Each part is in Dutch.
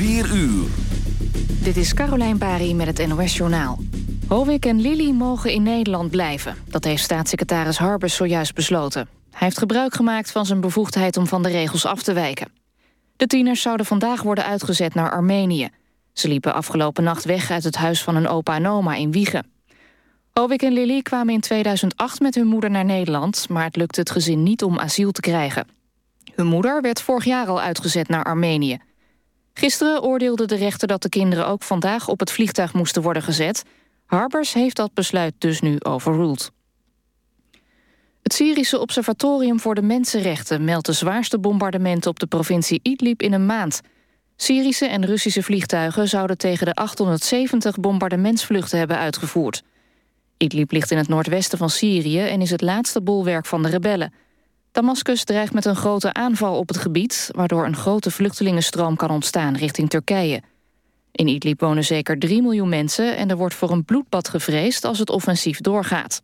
4 uur. Dit is Carolijn Bari met het NOS Journaal. Hovik en Lily mogen in Nederland blijven. Dat heeft staatssecretaris Harbers zojuist besloten. Hij heeft gebruik gemaakt van zijn bevoegdheid om van de regels af te wijken. De tieners zouden vandaag worden uitgezet naar Armenië. Ze liepen afgelopen nacht weg uit het huis van een opa en oma in Wiegen. Hovik en Lily kwamen in 2008 met hun moeder naar Nederland... maar het lukte het gezin niet om asiel te krijgen. Hun moeder werd vorig jaar al uitgezet naar Armenië. Gisteren oordeelde de rechter dat de kinderen ook vandaag op het vliegtuig moesten worden gezet. Harbers heeft dat besluit dus nu overruled. Het Syrische Observatorium voor de Mensenrechten meldt de zwaarste bombardementen op de provincie Idlib in een maand. Syrische en Russische vliegtuigen zouden tegen de 870 bombardementsvluchten hebben uitgevoerd. Idlib ligt in het noordwesten van Syrië en is het laatste bolwerk van de rebellen. Damascus dreigt met een grote aanval op het gebied... waardoor een grote vluchtelingenstroom kan ontstaan richting Turkije. In Idlib wonen zeker 3 miljoen mensen... en er wordt voor een bloedbad gevreesd als het offensief doorgaat.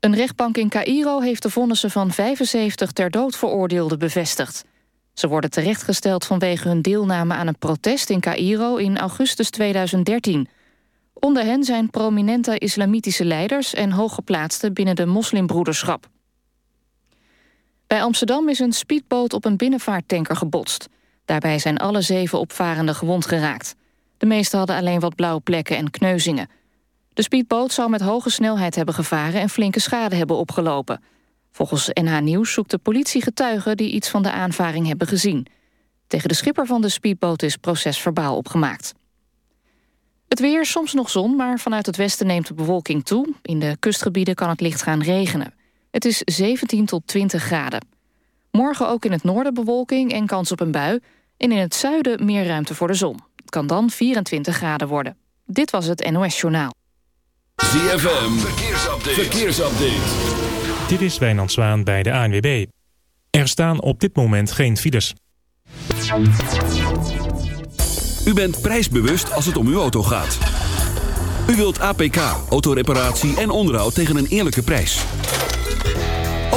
Een rechtbank in Cairo heeft de vonnissen van 75 ter dood veroordeelden bevestigd. Ze worden terechtgesteld vanwege hun deelname aan een protest in Cairo in augustus 2013. Onder hen zijn prominente islamitische leiders en hooggeplaatsten binnen de moslimbroederschap. Bij Amsterdam is een speedboot op een binnenvaarttanker gebotst. Daarbij zijn alle zeven opvarenden gewond geraakt. De meeste hadden alleen wat blauwe plekken en kneuzingen. De speedboot zou met hoge snelheid hebben gevaren... en flinke schade hebben opgelopen. Volgens NH Nieuws zoekt de politie getuigen... die iets van de aanvaring hebben gezien. Tegen de schipper van de speedboot is procesverbaal opgemaakt. Het weer, soms nog zon, maar vanuit het westen neemt de bewolking toe. In de kustgebieden kan het licht gaan regenen. Het is 17 tot 20 graden. Morgen ook in het noorden bewolking en kans op een bui. En in het zuiden meer ruimte voor de zon. Het kan dan 24 graden worden. Dit was het NOS Journaal. ZFM, verkeersupdate. verkeersupdate. Dit is Wijnand Zwaan bij de ANWB. Er staan op dit moment geen files. U bent prijsbewust als het om uw auto gaat. U wilt APK, autoreparatie en onderhoud tegen een eerlijke prijs.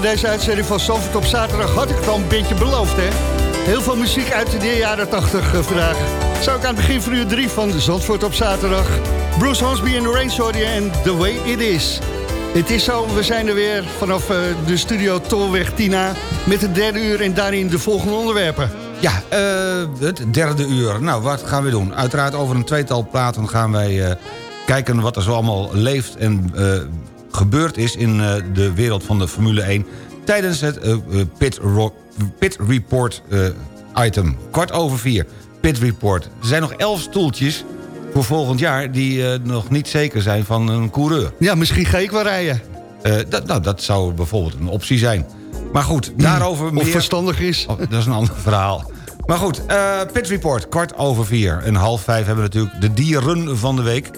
Deze uitzending van Zandvoort op zaterdag had ik het al een beetje beloofd, hè? Heel veel muziek uit de jaren 80 eh, vandaag. Zou ik aan het begin van uur 3 van Zandvoort op zaterdag. Bruce Hornsby en Rain Sorry en The Way It Is. Het is zo, we zijn er weer vanaf eh, de studio Tolweg Tina... met het derde uur en daarin de volgende onderwerpen. Ja, eh, het derde uur. Nou, wat gaan we doen? Uiteraard over een tweetal platen gaan wij kijken wat er zo allemaal leeft en gebeurd is in eh, de wereld van de Formule 1 tijdens het eh, eh, pit, pit Report item. Kwart over vier, Pit Report. Er zijn nog elf stoeltjes voor volgend jaar die nog niet zeker zijn van een coureur. Ja, misschien ga ik wel rijden. Dat, nou, dat zou bijvoorbeeld een optie zijn. Maar goed, daarover meer... Of verstandig is. Oh, dat is een ander verhaal. Maar goed, Pit Report, kwart over vier. En half vijf hebben we natuurlijk de dieren van de week.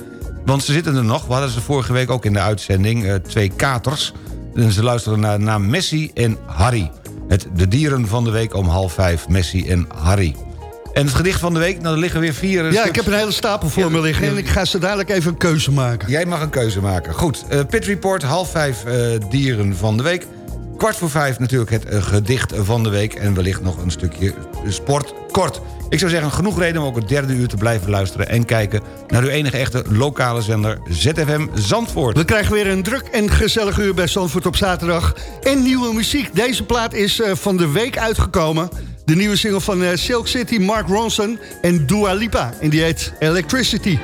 Want ze zitten er nog. We hadden ze vorige week ook in de uitzending. eh, twee katers. En ze luisteren naar de naam Messi en Harry. Het de dieren van de week om half vijf. Messi en Harry. En het gedicht van de week, nou, er liggen weer vier... Ja, stuks. ik heb een hele stapel voor Ja, me liggen... ja. en ik ga zo dadelijk even een keuze maken. Jij mag een keuze maken. Goed, eh, Pit Report, half vijf eh, dieren van de week. Kwart voor vijf natuurlijk het eh, gedicht van de week. En wellicht nog een stukje sport kort. Ik zou zeggen, genoeg reden om ook het derde uur te blijven luisteren... en kijken naar uw enige echte lokale zender ZFM Zandvoort. We krijgen weer een druk en gezellig uur bij Zandvoort op zaterdag. En nieuwe muziek. Deze plaat is eh, van de week uitgekomen. De nieuwe single van eh, Silk City, Mark Ronson en Dua Lipa. En die heet Electricity.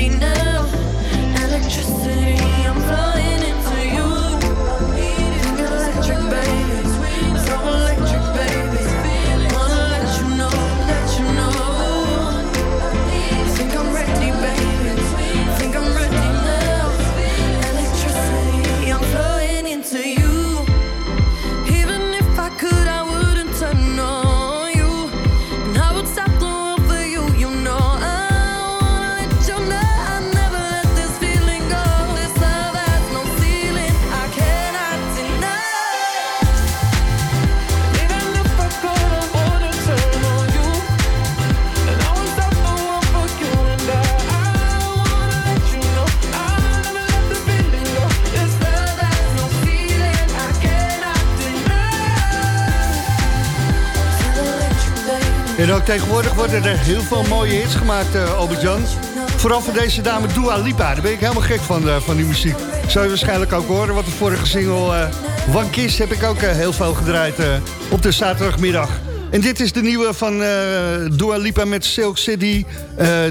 dinner tegenwoordig worden er heel veel mooie hits gemaakt, uh, Albert-Jan. Vooral van deze dame Dua Lipa. Daar ben ik helemaal gek van, uh, van die muziek. Zou je waarschijnlijk ook horen, want de vorige single uh, One Kiss heb ik ook heel veel gedraaid op de zaterdagmiddag. En dit is de nieuwe van Dua Lipa met Silk City.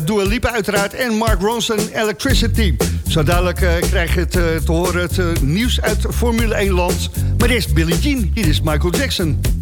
Dua Lipa uiteraard en Mark Ronson Electricity. Zo dadelijk krijg je te horen, het nieuws uit Formule 1 land. Maar eerst Billie Jean, hier is Michael Jackson.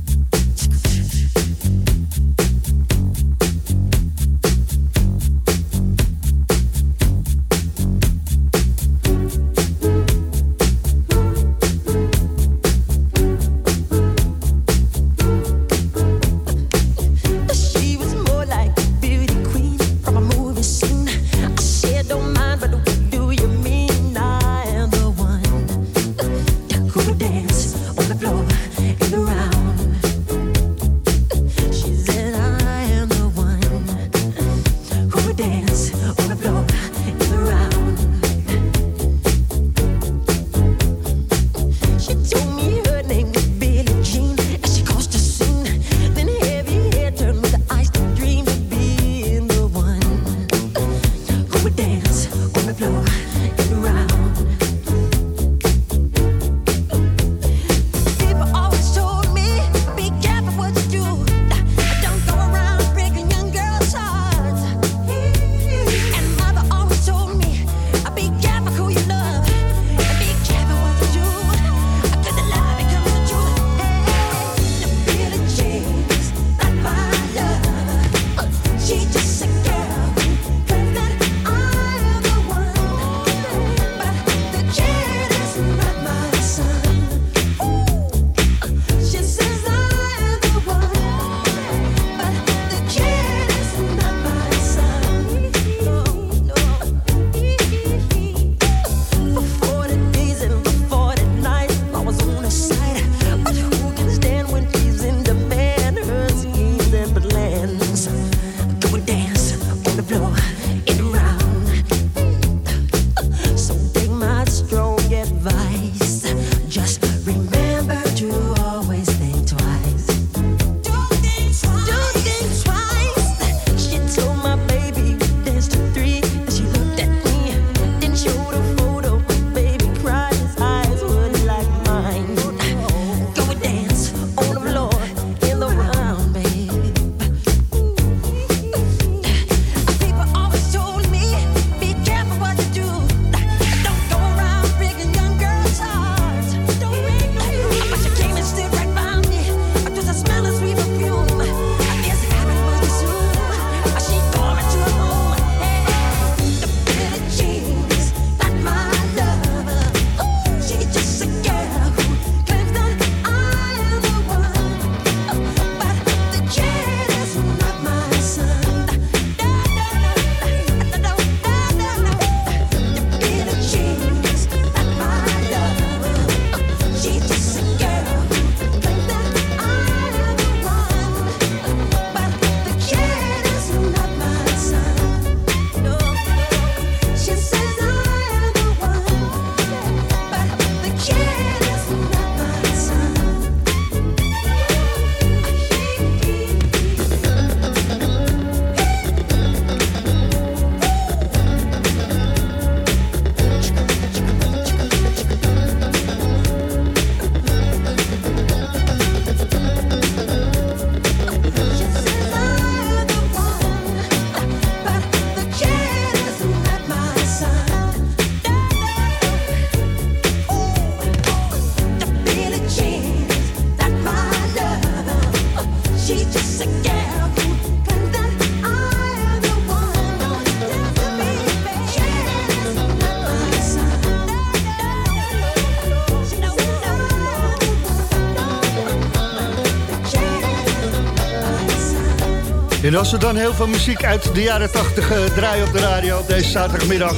En als we dan heel veel muziek uit de jaren 80 uh, draaien op de radio op deze zaterdagmiddag...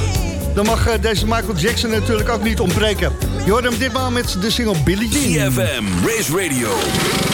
dan mag uh, deze Michael Jackson natuurlijk ook niet ontbreken. Je hoort hem ditmaal met de single Billie Jean. CFM, Race Radio,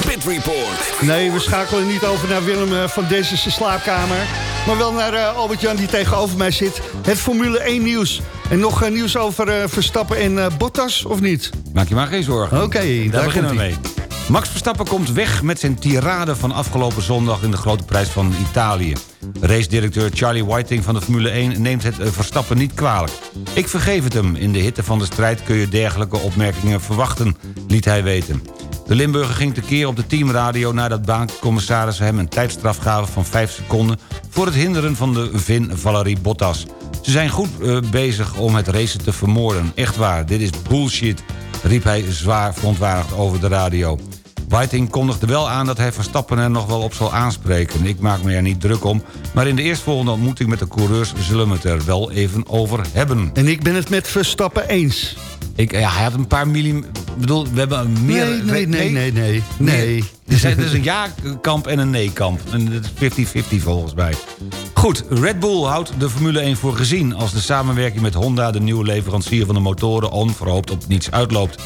Pit Report. Nee, we schakelen niet over naar Willem uh, van deze slaapkamer... maar wel naar uh, Albert-Jan die tegenover mij zit. Het Formule 1 nieuws. En nog uh, nieuws over uh, Verstappen en uh, Bottas, of niet? Maak je maar geen zorgen. Oké, okay, daar, daar beginnen we mee. Max Verstappen komt weg met zijn tirade van afgelopen zondag... in de grote prijs van Italië. Race-directeur Charlie Whiting van de Formule 1 neemt het eh, Verstappen niet kwalijk. Ik vergeef het hem. In de hitte van de strijd kun je dergelijke opmerkingen verwachten, liet hij weten. De Limburger ging tekeer op de teamradio nadat baancommissarissen hem een tijdstraf gaven van 5 seconden... voor het hinderen van de Vin Valerie Bottas. Ze zijn goed eh, bezig om het racen te vermoorden. Echt waar, dit is bullshit, riep hij zwaar verontwaardigd over de radio. Whiting kondigde wel aan dat hij Verstappen er nog wel op zal aanspreken. Ik maak me er niet druk om, maar in de eerstvolgende ontmoeting met de coureurs... zullen we het er wel even over hebben. En ik ben het met Verstappen eens. Ik, ja, hij had een paar millim... Ik bedoel, we hebben meer... Nee, nee, nee, nee, nee. nee. Er is een ja-kamp en een nee-kamp. En dat is 50-50 volgens mij. Goed, Red Bull houdt de Formule 1 voor gezien... als de samenwerking met Honda, de nieuwe leverancier van de motoren... onverhoopt op niets uitloopt.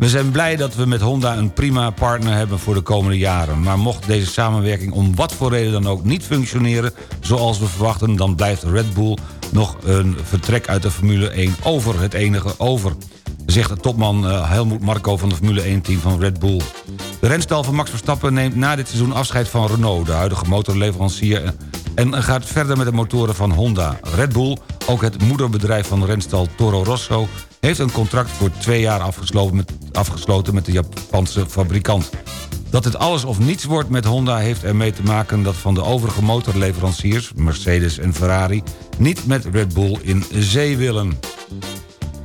We zijn blij dat we met Honda een prima partner hebben voor de komende jaren. Maar mocht deze samenwerking om wat voor reden dan ook niet functioneren... zoals we verwachten, dan blijft Red Bull nog een vertrek uit de Formule 1 over. Het enige over zegt de topman eh, Helmoet Marco van de Formule 1-team van Red Bull. De renstal van Max Verstappen neemt na dit seizoen afscheid van Renault... de huidige motorleverancier... en gaat verder met de motoren van Honda. Red Bull, ook het moederbedrijf van renstal Toro Rosso... heeft een contract voor twee jaar afgesloten met, afgesloten met de Japanse fabrikant. Dat het alles of niets wordt met Honda heeft ermee te maken... dat van de overige motorleveranciers, Mercedes en Ferrari... niet met Red Bull in zee willen.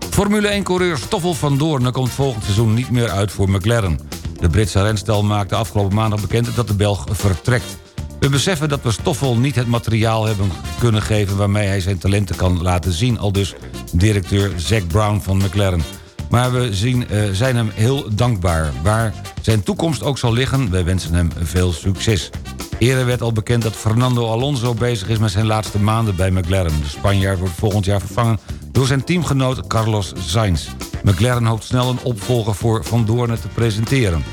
Formule 1-coureur Stoffel van Doorn komt volgend seizoen niet meer uit voor McLaren. De Britse renstal maakte afgelopen maandag bekend dat de Belg vertrekt. We beseffen dat we Stoffel niet het materiaal hebben kunnen geven... waarmee hij zijn talenten kan laten zien, al dus directeur Zack Brown van McLaren. Maar we zien, eh, zijn hem heel dankbaar. Waar zijn toekomst ook zal liggen, wij wensen hem veel succes. Eerder werd al bekend dat Fernando Alonso bezig is met zijn laatste maanden bij McLaren. De Spanjaard wordt volgend jaar vervangen door zijn teamgenoot Carlos Sainz. McLaren hoopt snel een opvolger voor Van Doornen te presenteren.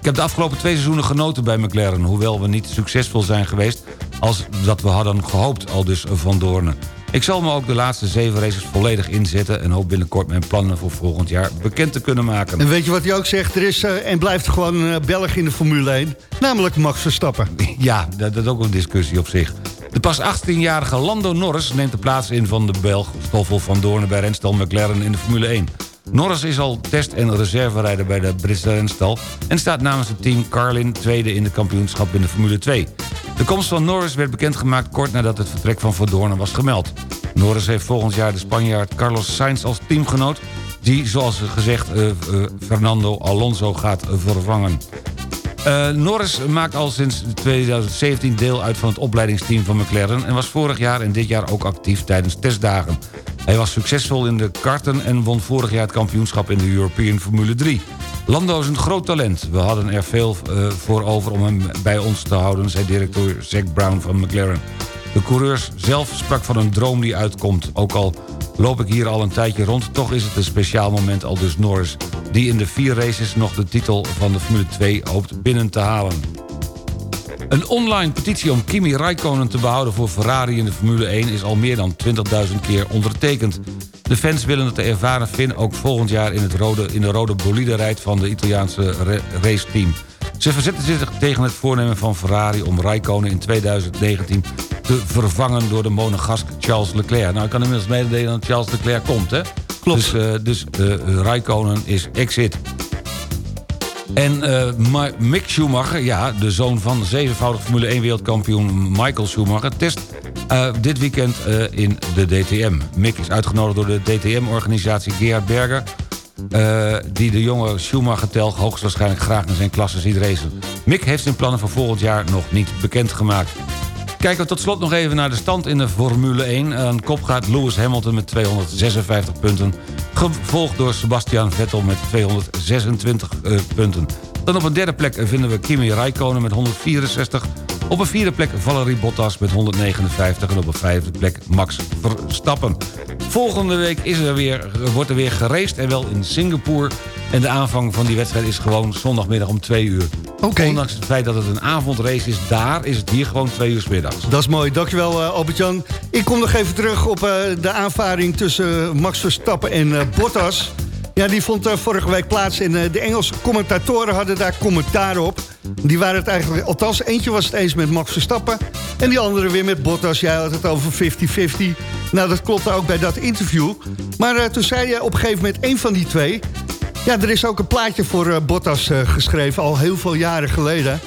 Ik heb de afgelopen twee seizoenen genoten bij McLaren... hoewel we niet succesvol zijn geweest als dat we hadden gehoopt, al dus Van Doornen. Ik zal me ook de laatste zeven races volledig inzetten... en hoop binnenkort mijn plannen voor volgend jaar bekend te kunnen maken. En weet je wat hij ook zegt? Er is eh, en blijft gewoon een Belg in de Formule 1. Namelijk Max Verstappen. Ja, dat, dat is ook een discussie op zich. De pas 18-jarige Lando Norris neemt de plaats in van de Belg Stoffel van Doornen bij renstal McLaren in de Formule 1. Norris is al test- en reserverijder bij de Britse renstal... en staat namens het team Carlin tweede in de kampioenschap in de Formule 2. De komst van Norris werd bekendgemaakt kort nadat het vertrek van Doornen was gemeld. Norris heeft volgend jaar de Spanjaard Carlos Sainz als teamgenoot... die, zoals gezegd, eh, eh, Fernando Alonso gaat vervangen. Eh, Norris maakt al sinds 2017 deel uit van het opleidingsteam van McLaren... en was vorig jaar en dit jaar ook actief tijdens testdagen. Hij was succesvol in de karten en won vorig jaar het kampioenschap in de European Formule 3. Lando is een groot talent. We hadden er veel eh, voor over om hem bij ons te houden... zei directeur Zack Brown van McLaren. De coureurs zelf sprak van een droom die uitkomt. Ook al loop ik hier al een tijdje rond... toch is het een speciaal moment al dus Norris... die in de vier races nog de titel van de Formule 2 hoopt binnen te halen. Een online petitie om Kimi Raikkonen te behouden voor Ferrari in de Formule 1... is al meer dan 20.000 keer ondertekend. De fans willen dat de ervaren Finn ook volgend jaar in, het rode, in de rode bolide rijdt... van de Italiaanse ra- raceteam. Ze verzetten zich tegen het voornemen van Ferrari om Raikkonen in 2019 te vervangen door de monegask Charles Leclerc. Nou, ik kan inmiddels mededelen dat Charles Leclerc komt, hè? Klopt. Dus, eh, dus eh, Raikkonen is exit. En eh, Mick Schumacher, ja, de zoon van zevenvoudig Formule 1 wereldkampioen Michael Schumacher... test dit weekend in de DTM. Mick is uitgenodigd door de DTM-organisatie Gerhard Berger... eh, die de jonge Schumacher-telg hoogstwaarschijnlijk graag in zijn klasse ziet racen. Mick heeft zijn plannen voor volgend jaar nog niet bekendgemaakt. Kijken we tot slot nog even naar de stand in de Formule 1. Aan kop gaat Lewis Hamilton met 256 punten. Gevolgd door Sebastian Vettel met 226 eh, punten. Dan op een derde plek vinden we Kimi Räikkönen met 164. Op een vierde plek Valerie Bottas met 159. En op een vijfde plek Max Verstappen. Volgende week is er weer, wordt er weer geraced en wel in Singapore. En de aanvang van die wedstrijd is gewoon zondagmiddag om 2 uur. Oké. Ondanks het feit dat het een avondrace is, daar is het hier gewoon 2 uur 's middags. Dat is mooi. Dankjewel, uh, Albert-Jan. Ik kom nog even terug op eh, de aanvaring tussen Max Verstappen en eh, Bottas. Ja, die vond eh, vorige week plaats en eh, de Engelse commentatoren hadden daar commentaar op. Die waren het eigenlijk, althans eentje was het eens met Max Verstappen... en die andere weer met Bottas. Jij had het over 50-50. Nou, dat klopte ook bij dat interview. Maar eh, toen zei je op een gegeven moment één van die twee... ja, er is ook een plaatje voor Bottas geschreven, al heel veel jaren geleden.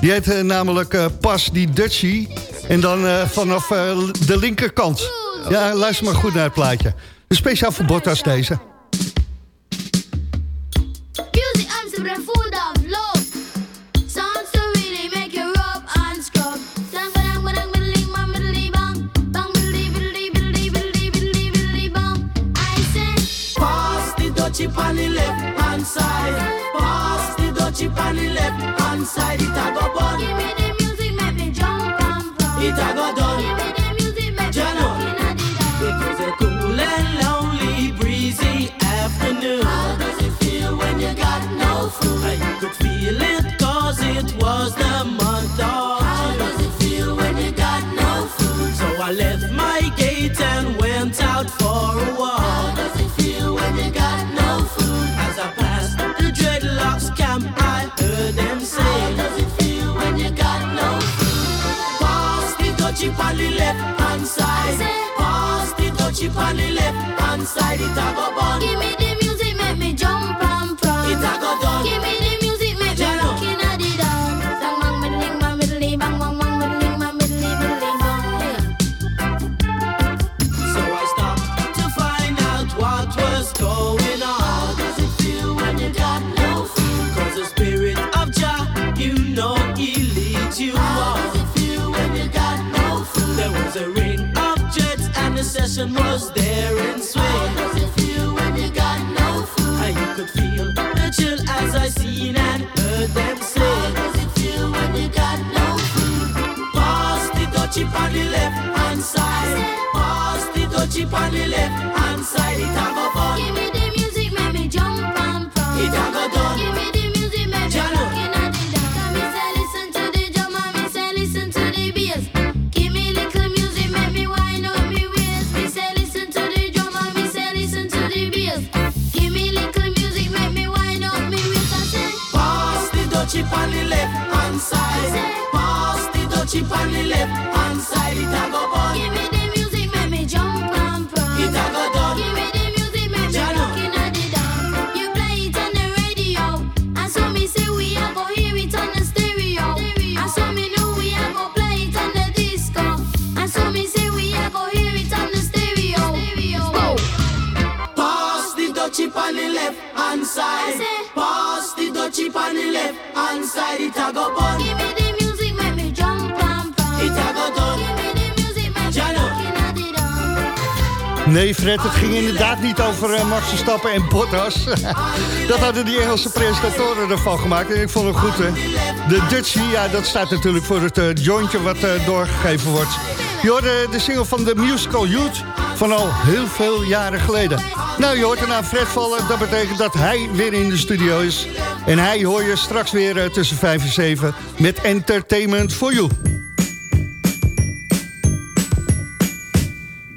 Die heet namelijk Pas die Dutchie. En dan vanaf de linkerkant. Ja, luister maar goed naar het plaatje. Dus speciaal voor Bottas deze. Chip on the left hand side. Pass the touchy on the left hand side. It have a fun. Nee Fred, het ging inderdaad niet over uh, Max en Bottas. dat hadden die Engelse presentatoren ervan gemaakt. En ik vond het goed. Hè? De Dutchie, ja, dat staat natuurlijk voor het eh, jointje wat eh, doorgegeven wordt. Je hoorde de single van de musical Youth van al heel veel jaren geleden. Nou, je hoort er Fred vallen. Dat betekent dat hij weer in de studio is. En hij hoor je straks weer tussen 5 en 7 met Entertainment for You.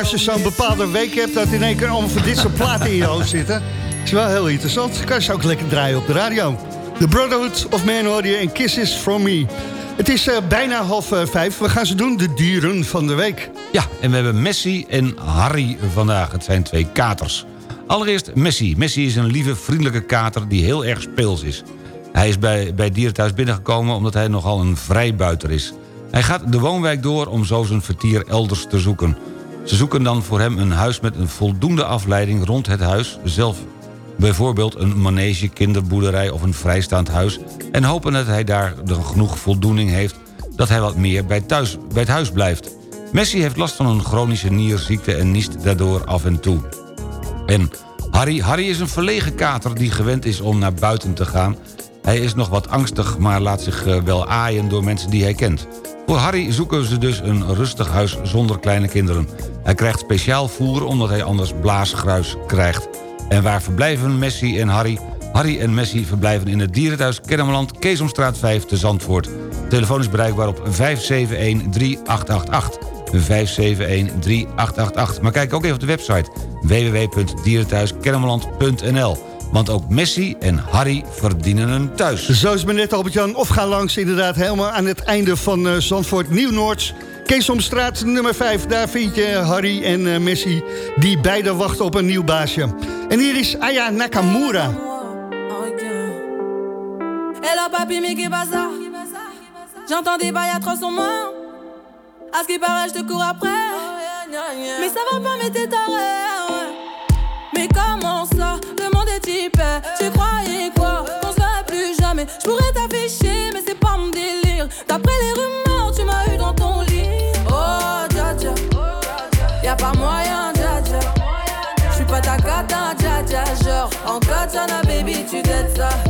Als je zo'n bepaalde week hebt... dat in één keer allemaal van dit soort platen in je hoofd zitten... is wel heel interessant. Kan je ze ook lekker draaien op de radio. The Brotherhood of Man hoor je en Kisses From Me. Het is eh, bijna half eh, vijf. We gaan ze doen, de dieren van de week. Ja, en we hebben Messi en Harry vandaag. Het zijn twee katers. Allereerst Messi. Messi is een lieve, vriendelijke kater die heel erg speels is. Hij is bij, bij Dierenthuis binnengekomen omdat hij nogal een vrijbuiter is. Hij gaat de woonwijk door om zo zijn vertier elders te zoeken. Ze zoeken dan voor hem een huis met een voldoende afleiding rond het huis zelf. Bijvoorbeeld een manege, kinderboerderij of een vrijstaand huis... en hopen dat hij daar genoeg voldoening heeft... dat hij wat meer bij, thuis, bij het huis blijft. Messi heeft last van een chronische nierziekte en niest daardoor af en toe. En Harry, Harry is een verlegen kater die gewend is om naar buiten te gaan. Hij is nog wat angstig, maar laat zich eh, wel aaien door mensen die hij kent. Voor Harry zoeken ze dus een rustig huis zonder kleine kinderen. Hij krijgt speciaal voer omdat hij anders blaasgruis krijgt. En waar verblijven Messi en Harry? Harry en Messi verblijven in het dierenthuis Kennemerland... Keesomstraat 5 te Zandvoort. Telefoon is bereikbaar op 571-3888. 571-3888. Maar kijk ook even op de website www.dierenthuiskennemerland.nl. Want ook Messi en Harry verdienen een thuis. Zo is het net, Albert-Jan. Of ga langs inderdaad helemaal aan het einde van eh, Zandvoort Nieuw-Noords. Keesomstraat nummer 5. Daar vind je Harry en eh, Messi. Die beide wachten op een nieuw baasje. En hier is Aya Nakamura. Hello papi, mais qu'est ça J'entends des bails atroces en moi. À ce qui paraît, je te cours après. Mais ça va pas, mais t'es taré. Mais comment ça Je pourrais t'afficher, mais c'est pas mon délire. D'après les rumeurs, tu m'as eu dans ton lit. Oh, dja dja. Y'a pas moyen, dja dja. J'suis pas ta cata, dja dja. Genre, en katana, baby, tu dettes ça.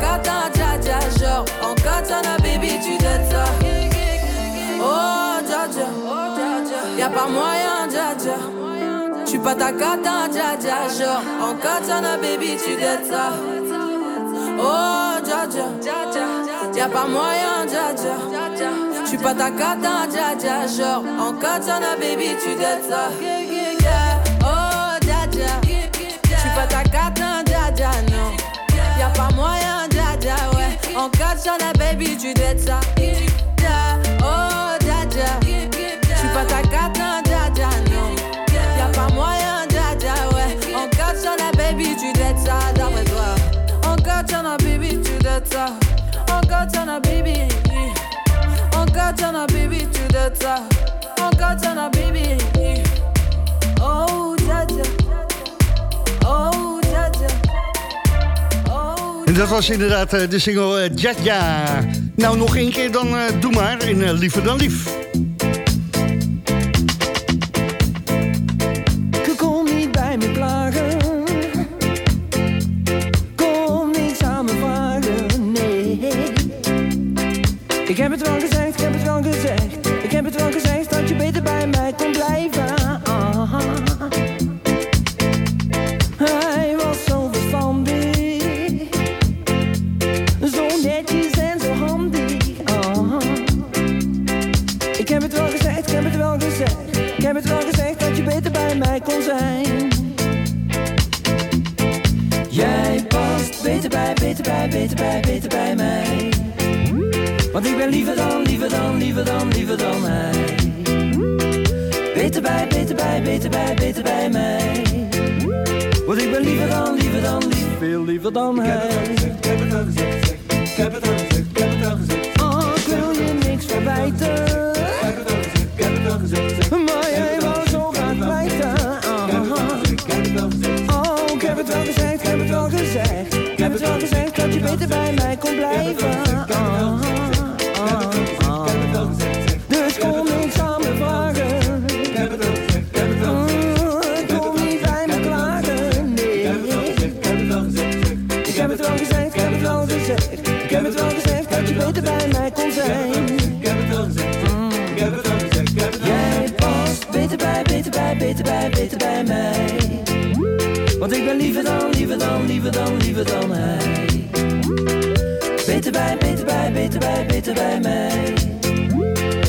Cata, dja dja. Genre, en katana, baby, tu dettes ça. Oh, dja dja. Y'a pas moyen, dja dja. J'suis pas ta cata, dja dja. Genre, en katana, baby, tu dettes ça. Oh, dja dja. Y'a pas moyen, dja dja. J'suis pas ta cata, dja dja. Genre, en katana, baby, tu dettes ça. Oh, dja dja. J'suis pas ta cata, pas moyen, dada, ouais. En cas sur la baby, tu dettes ça. Oh, dada. J'suis pas ta carte, hein, non, dada, non. Y'a pas moyen, dada, ouais. En cas sur la baby, tu dettes ça, d'après toi. En cas sur la baby, tu dettes ça. En cas sur la baby. En cas sur la baby, tu dettes ça. En cas sur la baby. En dat was inderdaad eh, de single eh, Jaja. Nou, nog één keer dan eh, doe maar in Liever dan Lief. Kom niet bij me klagen. Kom niet aan me vragen, nee. Ik heb het wel gezegd, ik heb het wel gezegd. Ik heb het wel gezegd dat je beter bij mij kon blijven. Bij, beter bij, beter bij, mij. Want ik ben liever dan, liever dan, liever dan, liever dan hij. Beter bij, beter bij, beter bij, beter bij mij. Want ik ben liever dan, liever dan, lief, veel liever dan hij. Ik heb het al gezegd, ik heb het al gezegd, ik heb het al gezegd. Oh, ik wil je niks verwijten. Ik heb het al gezegd, ik heb het al gezegd. Beter bij mij kon blijven. Dus kom niet samen vragen. Ik heb het wel gezegd, ik heb het wel gezegd. Kom niet bij me klagen, nee. Ik heb het wel gezegd, ik heb het wel gezegd. Ik heb het wel gezegd, dat je beter bij mij kon zijn. Ik heb het wel gezegd, ik heb het wel gezegd. Jij past beter bij, beter bij, beter bij, beter bij mij. Want ik ben liever dan, liever dan, liever dan, liever dan hij. Beter bij, beter bij, beter bij, beter bij mij.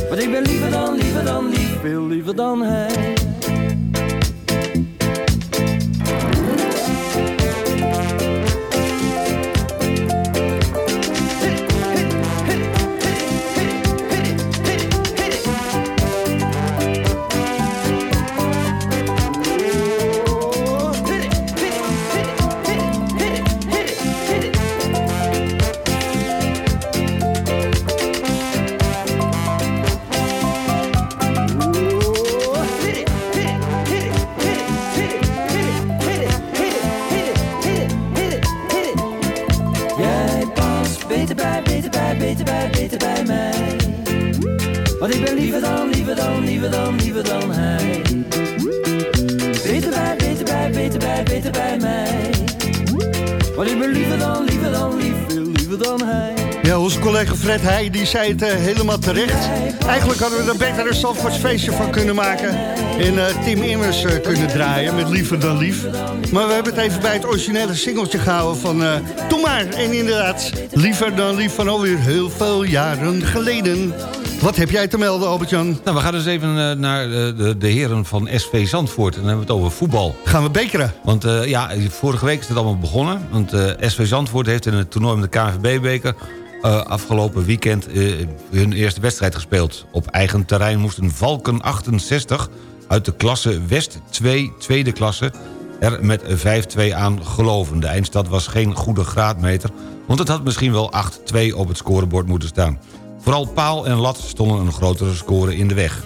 Want ik ben liever dan, liever dan, lief, veel liever dan hij. Want ik ben liever dan, liever dan, lief, veel liever dan hij. Ja, onze collega Fred Heij die zei het eh, helemaal terecht. Eigenlijk hadden we er beter een Zandvoorts feestje van kunnen maken. En eh, Tim Immers eh, kunnen draaien met Liever dan Lief. Maar we hebben het even bij het originele singeltje gehouden van eh Doe maar. En inderdaad, Liever dan Lief van alweer heel veel jaren geleden. Wat heb jij te melden, Albert-Jan? Nou, we gaan dus even eh, naar eh, de, de heren van SV Zandvoort. En dan hebben we het over voetbal. Gaan we bekeren? Want eh, ja, vorige week is het allemaal begonnen. Want SV Zandvoort heeft in het toernooi met de KNVB-beker... afgelopen weekend hun eerste wedstrijd gespeeld. Op eigen terrein moesten Valken 68 uit de klasse West 2, tweede klasse... er met 5-2 aan geloven. De eindstad was geen goede graadmeter... want het had misschien wel 8-2 op het scorebord moeten staan. Vooral paal en lat stonden een grotere score in de weg.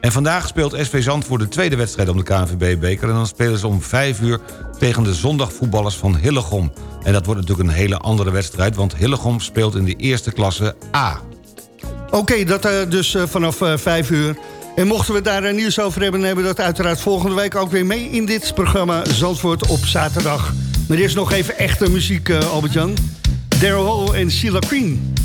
En vandaag speelt SV Zandvoort de tweede wedstrijd om de KNVB-beker... en dan spelen ze om 5 uur tegen de zondagvoetballers van Hillegom. En dat wordt natuurlijk een hele andere wedstrijd... want Hillegom speelt in de eerste klasse A. Oké, dat eh, dus eh, vanaf eh, vijf uur. En mochten we daar nieuws over hebben... nemen we dat uiteraard volgende week ook weer mee... in dit programma Zandvoort op zaterdag. Maar eerst nog even echte muziek, Albert-Jan. Daryl Hall en Sheila Queen.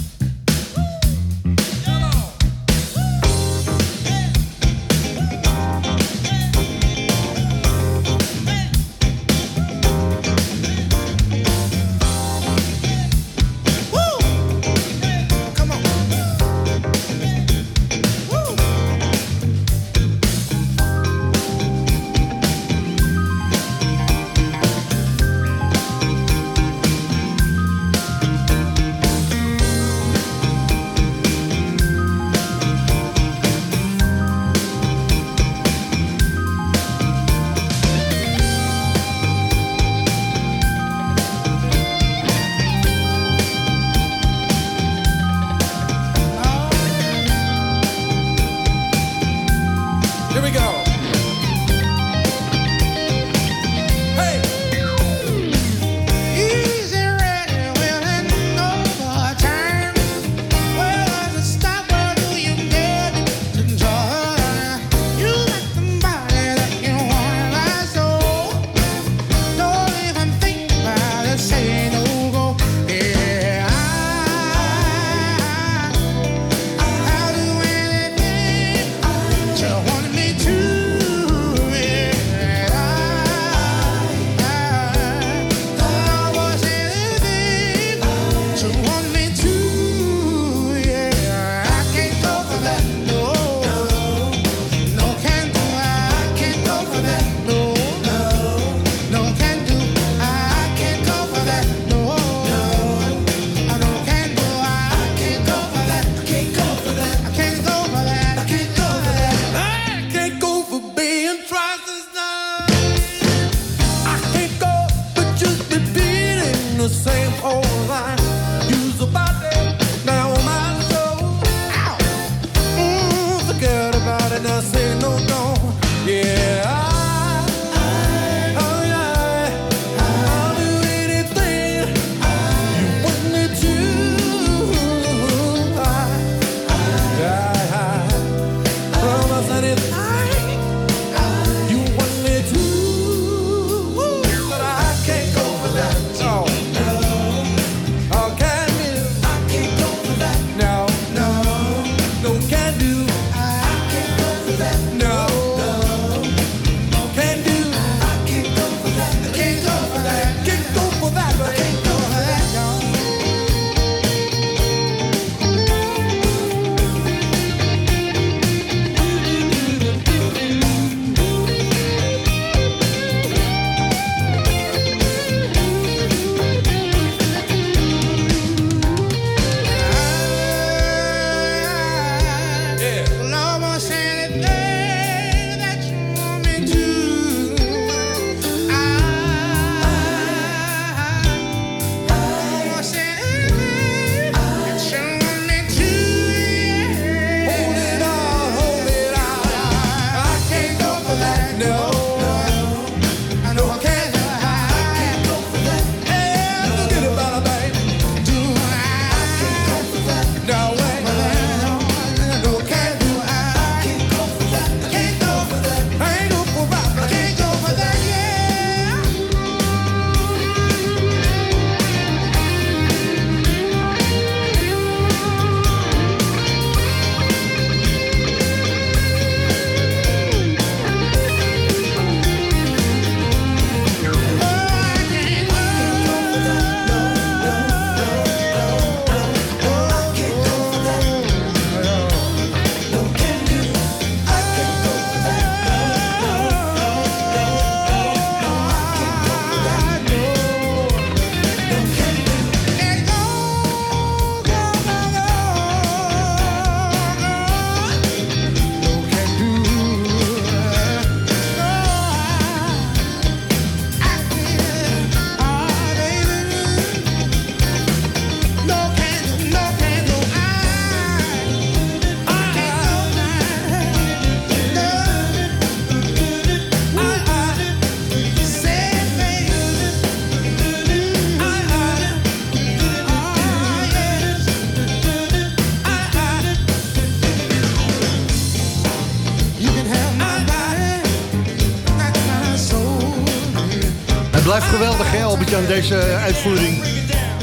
deze uitvoering.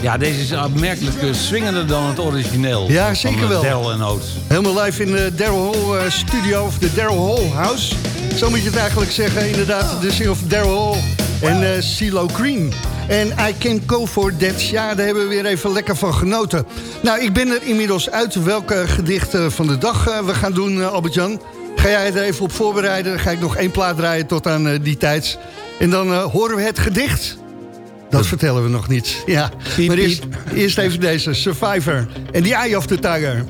Ja, deze is opmerkelijk eh, swingender dan het origineel. Ja, zeker eh, wel. En Helemaal live in de Daryl Hall studio, of de Daryl Hall House. Zo moet je het eigenlijk zeggen, inderdaad. De single van Daryl Hall en uh, CeeLo Green. En I Can Go For That. Ja, daar hebben we weer even lekker van genoten. Nou, ik ben er inmiddels uit welke gedichten van de dag we gaan doen, Albert-Jan. Ga jij er even op voorbereiden. Dan ga ik nog één plaat draaien tot aan die tijd. En dan horen we het gedicht. Dat vertellen we nog niet. Ja. Maar eerst, eerst even deze, Survivor en die Eye of the Tiger.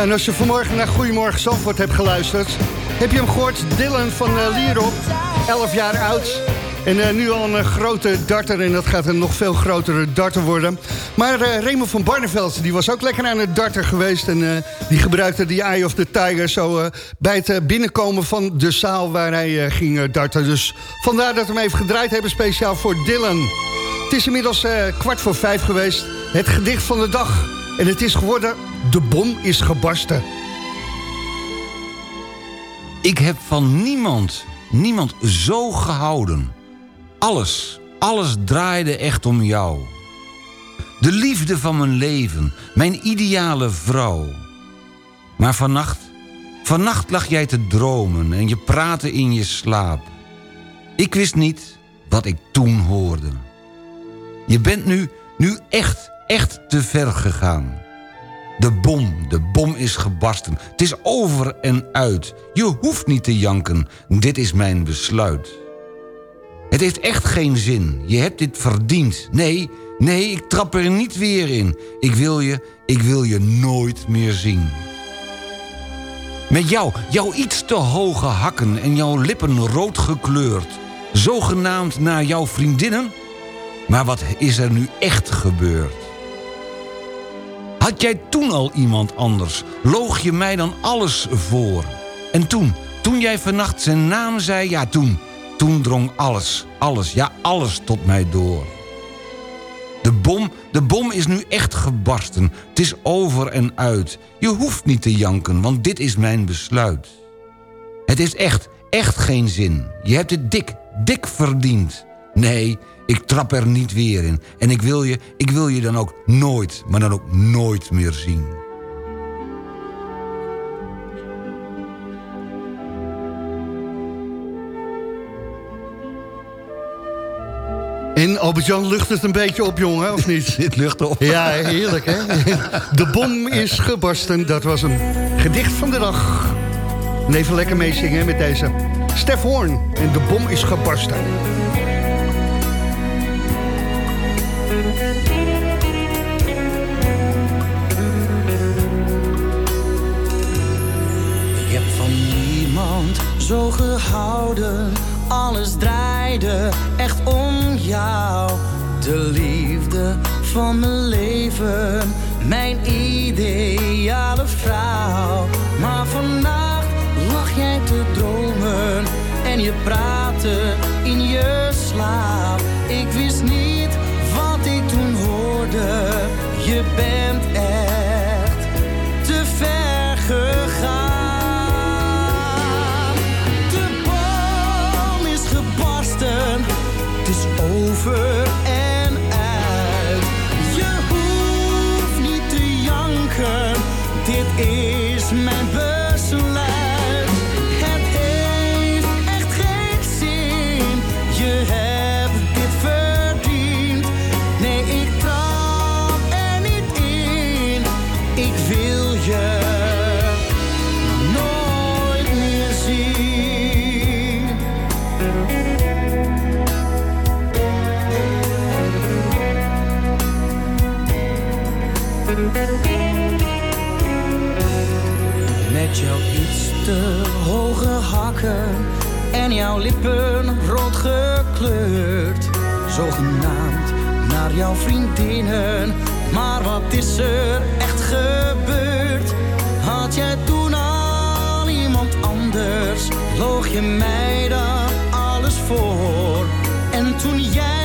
En als je vanmorgen naar Goedemorgen Zandvoort hebt geluisterd... heb je hem gehoord, Dylan van uh, Lierop, 11 jaar oud... En eh, nu al een eh, grote darter en dat gaat een nog veel grotere darter worden. Maar uh, Raymond van Barneveld die was ook lekker aan het darter geweest... en die gebruikte die Eye of the Tiger zo bij het binnenkomen van de zaal waar hij ging darten. Dus vandaar dat we hem even gedraaid hebben speciaal voor Dylan. Het is inmiddels kwart voor vijf geweest, het gedicht van de dag. En het is geworden, de bom is gebarsten. Ik heb van niemand, niemand zo gehouden. Alles, alles draaide echt om jou. De liefde van mijn leven, mijn ideale vrouw. Maar vannacht, vannacht lag jij te dromen en je praatte in je slaap. Ik wist niet wat ik toen hoorde. Je bent nu, nu echt, echt te ver gegaan. De bom, de bom is gebarsten. Het is over en uit. Je hoeft niet te janken. Dit is mijn besluit. Het heeft echt geen zin. Je hebt dit verdiend. Nee, nee, ik trap er niet weer in. Ik wil je, ik wil je nooit meer zien. Met jou, jouw iets te hoge hakken en jouw lippen rood gekleurd. Zogenaamd naar jouw vriendinnen. Maar wat is er nu echt gebeurd? Had jij toen al iemand anders? Loog je mij dan alles voor? En toen, toen jij vannacht zijn naam zei, ja toen... Toen drong alles, alles, ja alles tot mij door. De bom, de bom is nu echt gebarsten. Het is over en uit. Je hoeft niet te janken, want dit is mijn besluit. Het is echt, echt geen zin. Je hebt het dik, dik verdiend. Nee, ik trap er niet weer in. En ik wil je, ik wil je dan ook nooit, maar dan ook nooit meer zien. En Albert-Jan lucht het een beetje op, jongen, of niet? Dit lucht op. Ja, heerlijk, hè? De bom is gebarsten, dat was een gedicht van de dag. En even lekker meezingen met deze. Stef Hoorn en de bom is gebarsten. Zo gehouden. Alles draaide echt om jou. De liefde van mijn leven. Mijn ideale vrouw. Maar vannacht lag jij te dromen. En je praatte in je slaap. Ik wist niet wat ik toen hoorde. Je bent echt hoge hakken en jouw lippen rood gekleurd. Zogenaamd naar jouw vriendinnen, maar wat is er echt gebeurd? Had jij toen al iemand anders, loog je mij dan alles voor? En toen jij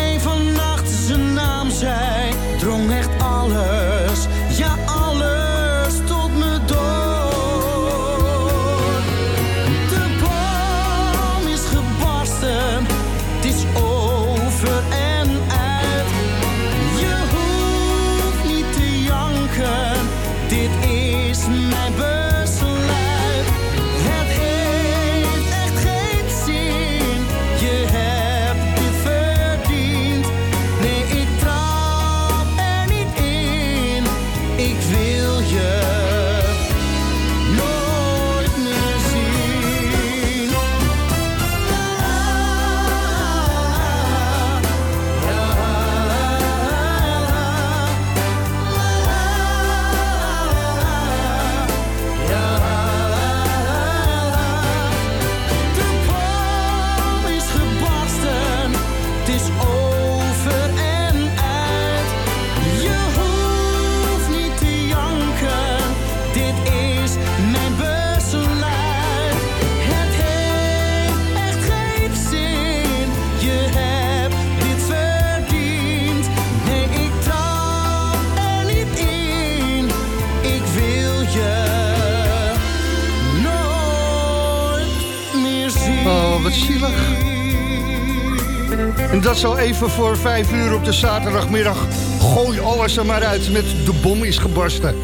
even voor vijf uur op de zaterdagmiddag. Gooi alles er maar uit met de bom is gebarsten.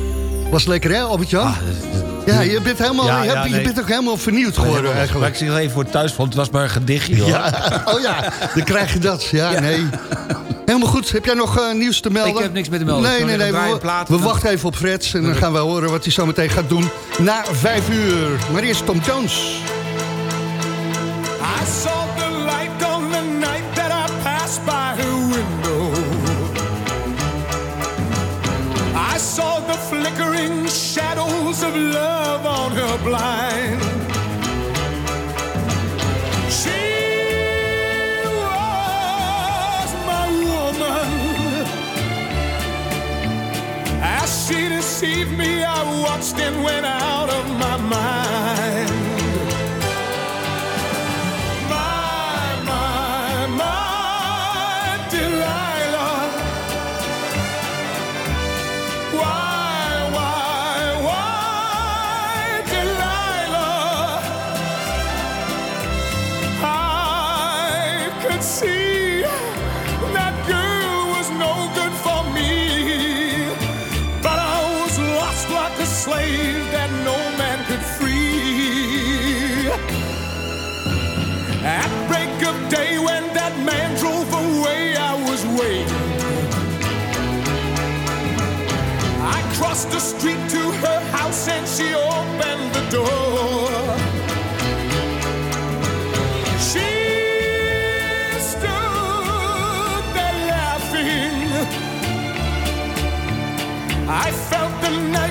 Was lekker hè, Albert-Jan? ja, je bent, helemaal, Ja, je, ja, bent ook helemaal vernieuwd geworden Maar eigenlijk. ik zie even voor thuis vond, het was maar een gedichtje hoor. Ja, oh ja, dan krijg je dat. Ja, nee. Helemaal goed. Heb jij nog eh, nieuws te melden? Ik heb niks meer te melden. Nee, nee, nee. we wachten even op Freds en dan gaan we horen wat hij zo meteen gaat doen na vijf uur. Maar eerst Tom Jones. Blind. She was my woman. As she deceived me, I watched and went out and she opened the door. She stood there laughing. I felt the knife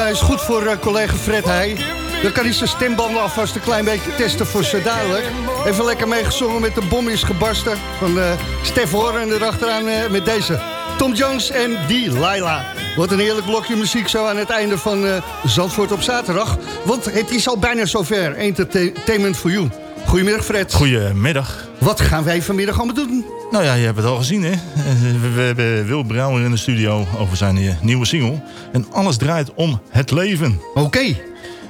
Ja, is goed voor eh, collega Fred Heij. Dan kan hij zijn stembanden alvast een klein beetje testen voor zo duidelijk. Even lekker meegezongen met de bom is gebarsten van eh Stef Horen en erachteraan eh, met deze. Tom Jones en Delilah. Wat een heerlijk blokje muziek zo aan het einde van eh, Zandvoort op zaterdag. Want het is al bijna zover. Entertainment for you. Goedemiddag Fred. Goedemiddag. Wat gaan wij vanmiddag allemaal doen? Nou ja, je hebt het al gezien, hè? Eh, We, hebben Wil Brouwer in de studio over zijn eh, nieuwe single. En alles draait om het leven. Oké.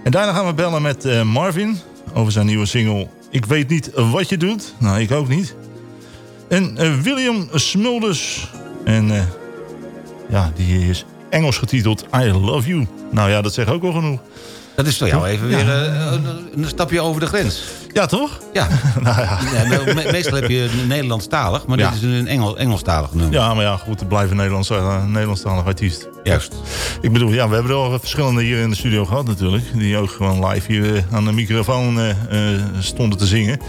En daarna gaan we bellen met eh, Marvin over zijn nieuwe single... Ik weet niet wat je doet. Nou, ik ook niet. En William Smulders. En ja, die is Engels getiteld I Love You. Nou ja, dat zegt ook wel genoeg. Dat is voor jou even weer eh, een, een stapje over de grens. Ja, toch? Ja. nou ja. Ja, nou, me- meestal heb je Nederlandstalig, maar dit is een Engel, Engelstalig nummer. Ja, maar ja, goed, het blijft een Nederlands, uh, Nederlandstalig artiest. Juist. Ik bedoel, ja, we hebben er al verschillende hier in de studio gehad natuurlijk. Die ook gewoon live hier eh, aan de microfoon eh, eh, stonden te zingen.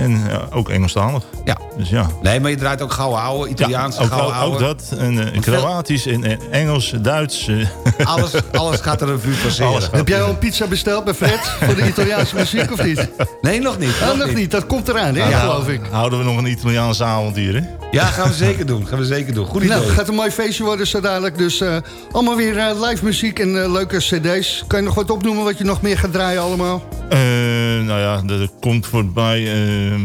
En eh, ook Engelstalig. Ja. Dus ja. Nee, maar je draait ook gouden ouwe, Italiaans, ja, ook, ook, ouwe. ook dat. En eh, Kroatisch en, en Engels, Duits. eh. Alles, alles gaat er een vuur passeren. Heb jij al een pizza besteld bij Fred voor de Italiaanse muziek of niet? Nee, nog niet. Oh, nog niet. Dat komt eraan, hè, Nou, geloof ik. Houden we nog een Italiaanse avond hier, hè? Ja, gaan we zeker doen. Gaan we zeker doen. Goed idee. Nou, het gaat een mooi feestje worden zo dadelijk. Dus eh, allemaal weer eh, live muziek en eh, leuke cd's. Kan je nog wat opnoemen wat je nog meer gaat draaien allemaal? Eh, nou ja, er komt voorbij eh,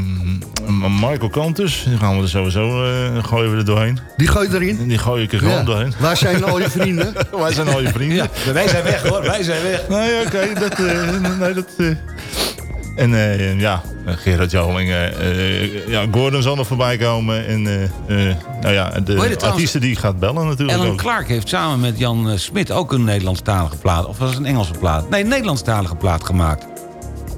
Michael Cantus. Die gaan we er sowieso, eh, gooien we er doorheen. Die gooi je erin? Die gooi ik er gewoon Ja. doorheen. Waar zijn al je vrienden? Wij zijn al je vrienden. Ja, wij zijn weg hoor, wij zijn weg. Nee, oké, dat... eh, nee, dat eh. En eh, ja, Gerard Joling, eh, eh, ja, Gordon zal nog voorbij komen. En eh, eh, nou ja, de artiesten die gaat bellen natuurlijk Ellen ook. Clark heeft samen met Jan eh, Smit ook een Nederlandstalige plaat. Of was het een Engelse plaat? Nee, een Nederlandstalige plaat gemaakt.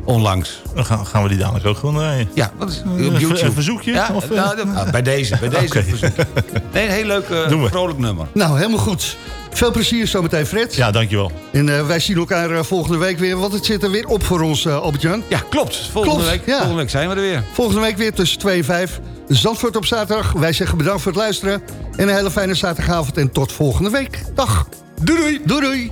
Onlangs. Dan gaan, gaan we die dadelijk ook gewoon draaien. Ja, dat is op Een ver- YouTube. een verzoekje? Ja, Of, eh? nou, ah, bij deze, bij deze Oké. verzoekje. Nee, een heel leuk, eh, we. vrolijk nummer. Nou, helemaal goed. Veel plezier zometeen, Fred. Ja, dankjewel. En eh, wij zien elkaar eh, volgende week weer, want het zit er weer op voor ons, eh Albert-Jan. Ja, klopt. Volgende, Klopt, week, ja. volgende week zijn we er weer. Volgende week weer tussen 2 en 5. Zandvoort op zaterdag. Wij zeggen bedankt voor het luisteren. En een hele fijne zaterdagavond en tot volgende week. Dag. Doei doei. Doei doei.